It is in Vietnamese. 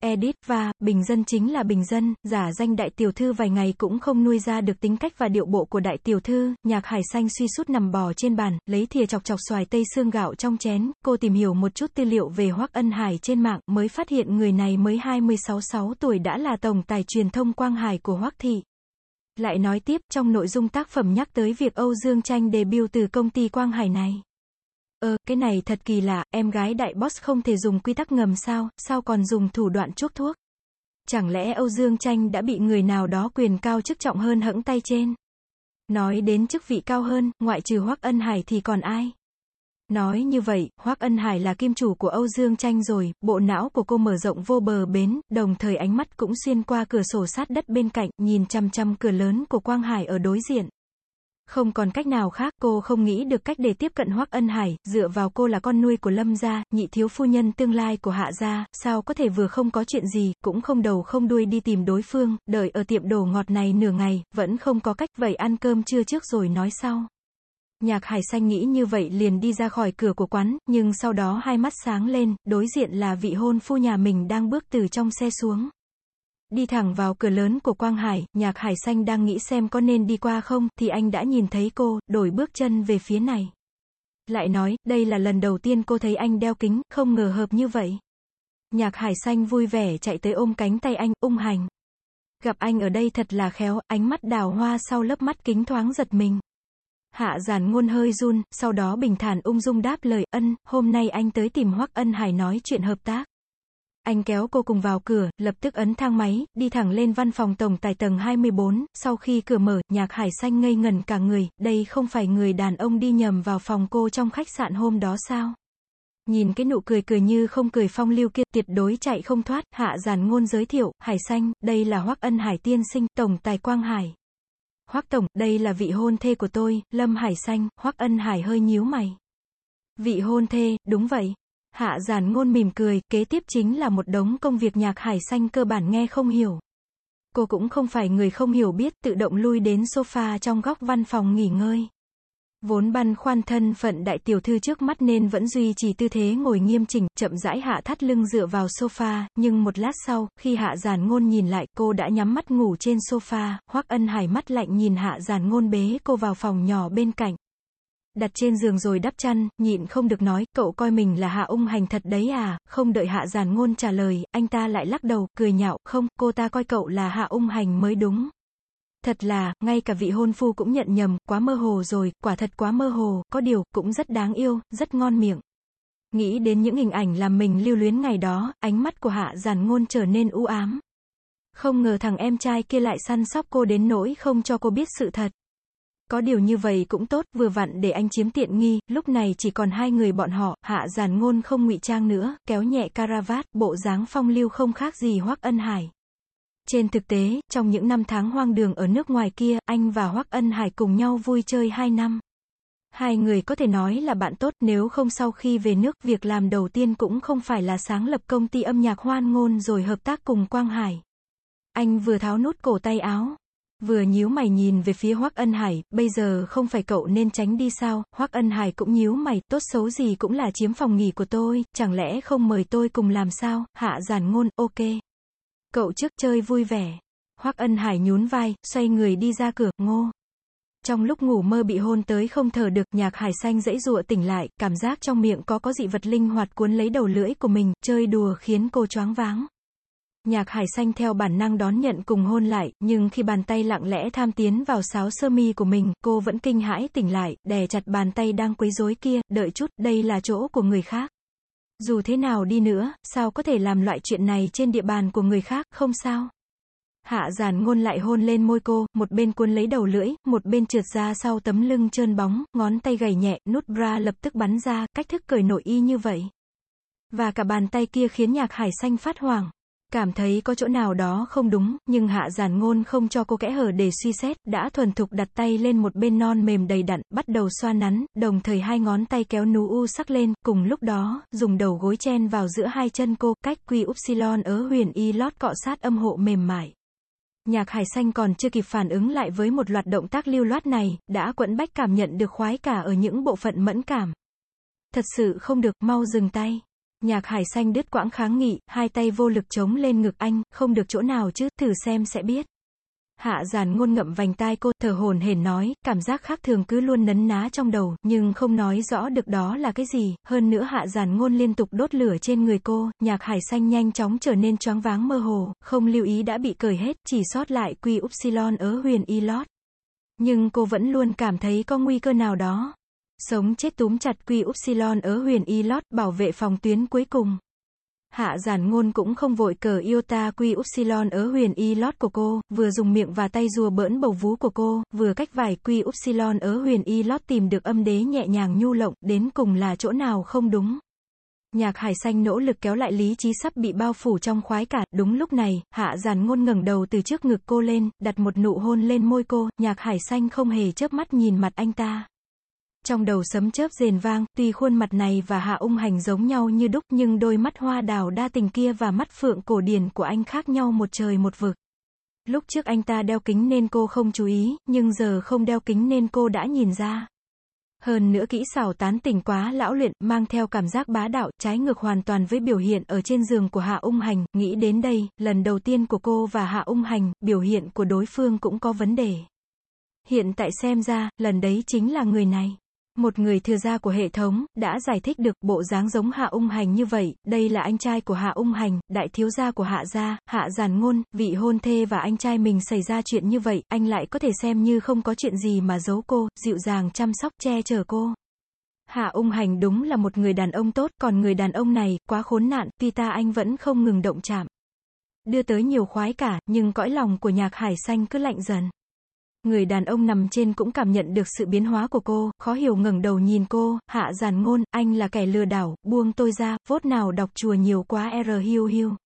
Edit và, bình dân chính là bình dân, giả danh đại tiểu thư vài ngày cũng không nuôi ra được tính cách và điệu bộ của đại tiểu thư, nhạc hải xanh suy sút nằm bò trên bàn, lấy thìa chọc chọc xoài tây xương gạo trong chén, cô tìm hiểu một chút tư liệu về Hoắc Ân Hải trên mạng, mới phát hiện người này mới 26-6 tuổi đã là tổng tài truyền thông Quang Hải của Hoắc Thị. Lại nói tiếp, trong nội dung tác phẩm nhắc tới việc Âu Dương Tranh debut từ công ty Quang Hải này ờ cái này thật kỳ lạ, em gái đại boss không thể dùng quy tắc ngầm sao, sao còn dùng thủ đoạn chuốc thuốc? Chẳng lẽ Âu Dương Tranh đã bị người nào đó quyền cao chức trọng hơn hẫng tay trên? Nói đến chức vị cao hơn, ngoại trừ Hoắc Ân Hải thì còn ai? Nói như vậy, Hoắc Ân Hải là kim chủ của Âu Dương Tranh rồi, bộ não của cô mở rộng vô bờ bến, đồng thời ánh mắt cũng xuyên qua cửa sổ sát đất bên cạnh, nhìn chăm chăm cửa lớn của Quang Hải ở đối diện. Không còn cách nào khác, cô không nghĩ được cách để tiếp cận Hoắc Ân Hải, dựa vào cô là con nuôi của Lâm gia, nhị thiếu phu nhân tương lai của Hạ gia, sao có thể vừa không có chuyện gì, cũng không đầu không đuôi đi tìm đối phương, đợi ở tiệm đồ ngọt này nửa ngày, vẫn không có cách, vậy ăn cơm trưa trước rồi nói sau. Nhạc Hải Xanh nghĩ như vậy liền đi ra khỏi cửa của quán, nhưng sau đó hai mắt sáng lên, đối diện là vị hôn phu nhà mình đang bước từ trong xe xuống. Đi thẳng vào cửa lớn của Quang Hải, nhạc Hải Xanh đang nghĩ xem có nên đi qua không, thì anh đã nhìn thấy cô, đổi bước chân về phía này. Lại nói, đây là lần đầu tiên cô thấy anh đeo kính, không ngờ hợp như vậy. Nhạc Hải Xanh vui vẻ chạy tới ôm cánh tay anh, ung hành. Gặp anh ở đây thật là khéo, ánh mắt đào hoa sau lớp mắt kính thoáng giật mình. Hạ giản ngôn hơi run, sau đó bình thản ung dung đáp lời, ân, hôm nay anh tới tìm Hoắc Ân Hải nói chuyện hợp tác. Anh kéo cô cùng vào cửa, lập tức ấn thang máy, đi thẳng lên văn phòng tổng tài tầng 24, sau khi cửa mở, nhạc hải xanh ngây ngẩn cả người, đây không phải người đàn ông đi nhầm vào phòng cô trong khách sạn hôm đó sao? Nhìn cái nụ cười cười như không cười phong lưu kia, tuyệt đối chạy không thoát, hạ giản ngôn giới thiệu, hải xanh, đây là Hoắc Ân Hải tiên sinh, tổng tài Quang Hải. Hoắc tổng, đây là vị hôn thê của tôi, Lâm Hải xanh, Hoắc Ân Hải hơi nhíu mày. Vị hôn thê, đúng vậy. Hạ giản ngôn mỉm cười, kế tiếp chính là một đống công việc nhạc hải xanh cơ bản nghe không hiểu. Cô cũng không phải người không hiểu biết, tự động lui đến sofa trong góc văn phòng nghỉ ngơi. Vốn băn khoăn thân phận đại tiểu thư trước mắt nên vẫn duy trì tư thế ngồi nghiêm chỉnh, chậm rãi hạ thắt lưng dựa vào sofa, nhưng một lát sau, khi hạ giản ngôn nhìn lại, cô đã nhắm mắt ngủ trên sofa, hoắc ân hải mắt lạnh nhìn hạ giản ngôn bế cô vào phòng nhỏ bên cạnh đặt trên giường rồi đắp chăn, nhịn không được nói, cậu coi mình là hạ ung hành thật đấy à, không đợi hạ giản ngôn trả lời, anh ta lại lắc đầu, cười nhạo, không, cô ta coi cậu là hạ ung hành mới đúng. Thật là, ngay cả vị hôn phu cũng nhận nhầm, quá mơ hồ rồi, quả thật quá mơ hồ, có điều, cũng rất đáng yêu, rất ngon miệng. Nghĩ đến những hình ảnh làm mình lưu luyến ngày đó, ánh mắt của hạ giản ngôn trở nên u ám. Không ngờ thằng em trai kia lại săn sóc cô đến nỗi không cho cô biết sự thật. Có điều như vậy cũng tốt, vừa vặn để anh chiếm tiện nghi, lúc này chỉ còn hai người bọn họ, hạ giản ngôn không ngụy trang nữa, kéo nhẹ caravat, bộ dáng phong lưu không khác gì Hoắc Ân Hải. Trên thực tế, trong những năm tháng hoang đường ở nước ngoài kia, anh và Hoắc Ân Hải cùng nhau vui chơi hai năm. Hai người có thể nói là bạn tốt, nếu không sau khi về nước, việc làm đầu tiên cũng không phải là sáng lập công ty âm nhạc hoan ngôn rồi hợp tác cùng Quang Hải. Anh vừa tháo nút cổ tay áo, Vừa nhíu mày nhìn về phía Hoắc Ân Hải, bây giờ không phải cậu nên tránh đi sao, Hoắc Ân Hải cũng nhíu mày, tốt xấu gì cũng là chiếm phòng nghỉ của tôi, chẳng lẽ không mời tôi cùng làm sao, hạ giản ngôn, ok. Cậu trước chơi vui vẻ. Hoắc Ân Hải nhún vai, xoay người đi ra cửa, ngô. Trong lúc ngủ mơ bị hôn tới không thở được, nhạc hải xanh dãy dụa tỉnh lại, cảm giác trong miệng có có dị vật linh hoạt cuốn lấy đầu lưỡi của mình, chơi đùa khiến cô choáng váng. Nhạc hải xanh theo bản năng đón nhận cùng hôn lại, nhưng khi bàn tay lặng lẽ tham tiến vào sáo sơ mi của mình, cô vẫn kinh hãi tỉnh lại, đè chặt bàn tay đang quấy rối kia, đợi chút, đây là chỗ của người khác. Dù thế nào đi nữa, sao có thể làm loại chuyện này trên địa bàn của người khác, không sao. Hạ giản ngôn lại hôn lên môi cô, một bên cuốn lấy đầu lưỡi, một bên trượt ra sau tấm lưng trơn bóng, ngón tay gầy nhẹ, nút bra lập tức bắn ra, cách thức cởi nội y như vậy. Và cả bàn tay kia khiến nhạc hải xanh phát hoảng. Cảm thấy có chỗ nào đó không đúng, nhưng hạ giản ngôn không cho cô kẽ hở để suy xét, đã thuần thục đặt tay lên một bên non mềm đầy đặn, bắt đầu xoa nắn, đồng thời hai ngón tay kéo nú u sắc lên, cùng lúc đó, dùng đầu gối chen vào giữa hai chân cô, cách quy upsilon ở huyền y lót cọ sát âm hộ mềm mại. Nhạc hải xanh còn chưa kịp phản ứng lại với một loạt động tác lưu loát này, đã quẫn bách cảm nhận được khoái cả ở những bộ phận mẫn cảm. Thật sự không được, mau dừng tay. Nhạc hải xanh đứt quãng kháng nghị, hai tay vô lực chống lên ngực anh, không được chỗ nào chứ, thử xem sẽ biết. Hạ giản ngôn ngậm vành tai cô, thở hồn hển nói, cảm giác khác thường cứ luôn nấn ná trong đầu, nhưng không nói rõ được đó là cái gì, hơn nữa hạ giản ngôn liên tục đốt lửa trên người cô, nhạc hải xanh nhanh chóng trở nên choáng váng mơ hồ, không lưu ý đã bị cởi hết, chỉ sót lại quy upsilon ở huyền y lót. Nhưng cô vẫn luôn cảm thấy có nguy cơ nào đó. Sống chết túm chặt quy upsilon ở huyền y lót, bảo vệ phòng tuyến cuối cùng. Hạ giản ngôn cũng không vội cờ iota quy upsilon ở huyền y lót của cô, vừa dùng miệng và tay rùa bỡn bầu vú của cô, vừa cách vải quy upsilon ở huyền y lót tìm được âm đế nhẹ nhàng nhu lộng, đến cùng là chỗ nào không đúng. Nhạc hải xanh nỗ lực kéo lại lý trí sắp bị bao phủ trong khoái cả, đúng lúc này, hạ giản ngôn ngẩng đầu từ trước ngực cô lên, đặt một nụ hôn lên môi cô, nhạc hải xanh không hề chớp mắt nhìn mặt anh ta. Trong đầu sấm chớp rền vang, tuy khuôn mặt này và hạ ung hành giống nhau như đúc nhưng đôi mắt hoa đào đa tình kia và mắt phượng cổ điển của anh khác nhau một trời một vực. Lúc trước anh ta đeo kính nên cô không chú ý, nhưng giờ không đeo kính nên cô đã nhìn ra. Hơn nữa kỹ xảo tán tỉnh quá lão luyện, mang theo cảm giác bá đạo, trái ngược hoàn toàn với biểu hiện ở trên giường của Hạ Ung Hành, nghĩ đến đây, lần đầu tiên của cô và Hạ Ung Hành, biểu hiện của đối phương cũng có vấn đề. Hiện tại xem ra, lần đấy chính là người này. Một người thừa gia của hệ thống, đã giải thích được bộ dáng giống Hạ Ung Hành như vậy, đây là anh trai của Hạ Ung Hành, đại thiếu gia của Hạ gia, Hạ Giản Ngôn, vị hôn thê và anh trai mình xảy ra chuyện như vậy, anh lại có thể xem như không có chuyện gì mà giấu cô, dịu dàng chăm sóc che chở cô. Hạ Ung Hành đúng là một người đàn ông tốt, còn người đàn ông này, quá khốn nạn, tuy ta anh vẫn không ngừng động chạm. Đưa tới nhiều khoái cả, nhưng cõi lòng của nhạc hải xanh cứ lạnh dần. Người đàn ông nằm trên cũng cảm nhận được sự biến hóa của cô, khó hiểu ngẩng đầu nhìn cô, hạ giàn ngôn, anh là kẻ lừa đảo, buông tôi ra, vốt nào đọc chùa nhiều quá R hiu hiu.